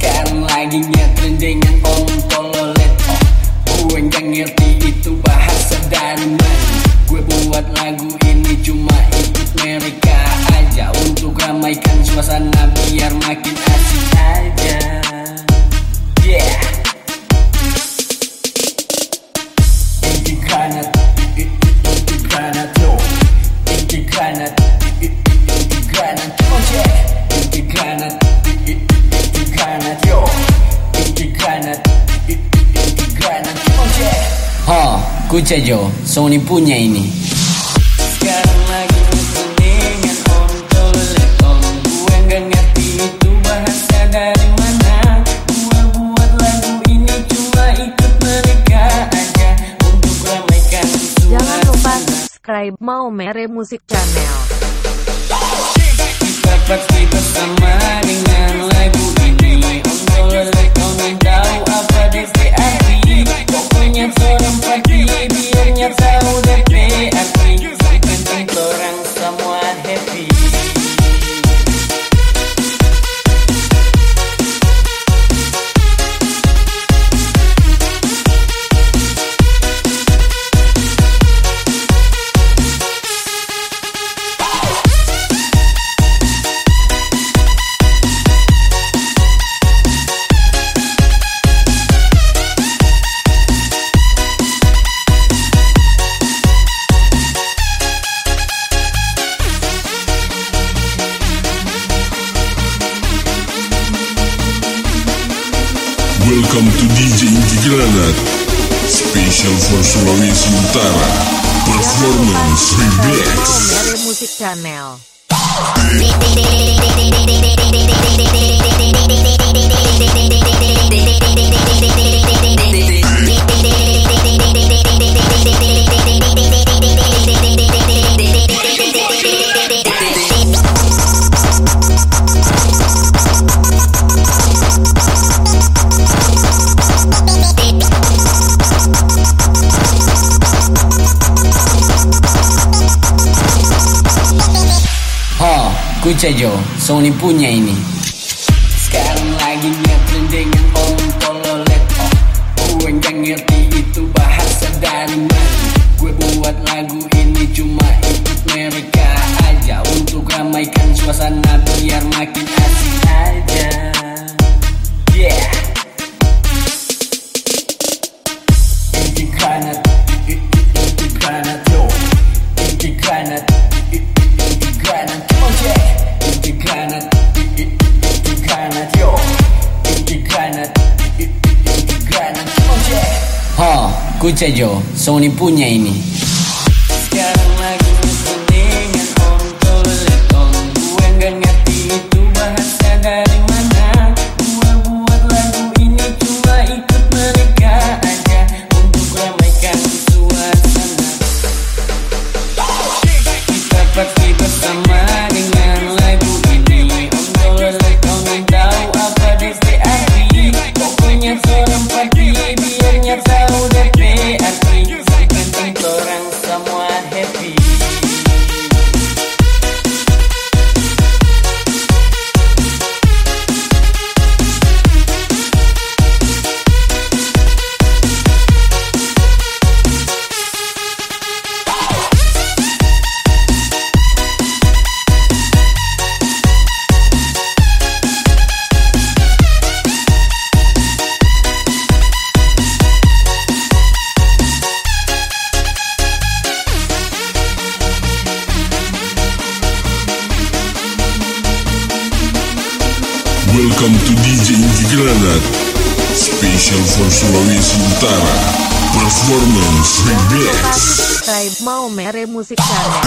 Sekarang lagi ngetren dengan om tololet Gue gak ngerti itu bahasa dari Gue buat lagu ini cuma ikut mereka aja. Untuk ramaikan suasana biar makin asik aja. Yeah. Inti granat Inti granat yo Inti granat Inti granat Oh yeah. Inti granat Inti granat yo. Granat Oh yeah Oh, kuca Jo, Sony punya ini. Sekarang lagi musim dengan om toilet om Gue gak ngerti itu bahasa dari mana. Gue buat lagu ini cuma ikut mereka aja. Untuk ramaikan Jangan lupa subscribe Mau Mere Music Channel. Kita pasti bersama Welcome to DJ Inti Special for Sulawesi Utara Performance Jangan Remix. Subscribe Mau Mere Music Channel. Kuca Jo, Sony punya ini. Sekarang lagi ngetren dengan om tololet oh Gue gak ngerti itu bahasa dari mana. Gue buat lagu ini cuma ikut mereka aja. Untuk ramaikan suasana biar makin asik aja Oh, kuca Jo, Sony punya ini. Welcome to DJ Inti Granat Special for Sulawesi Utara Performance Remix subscribe Mau Mere Music Channel.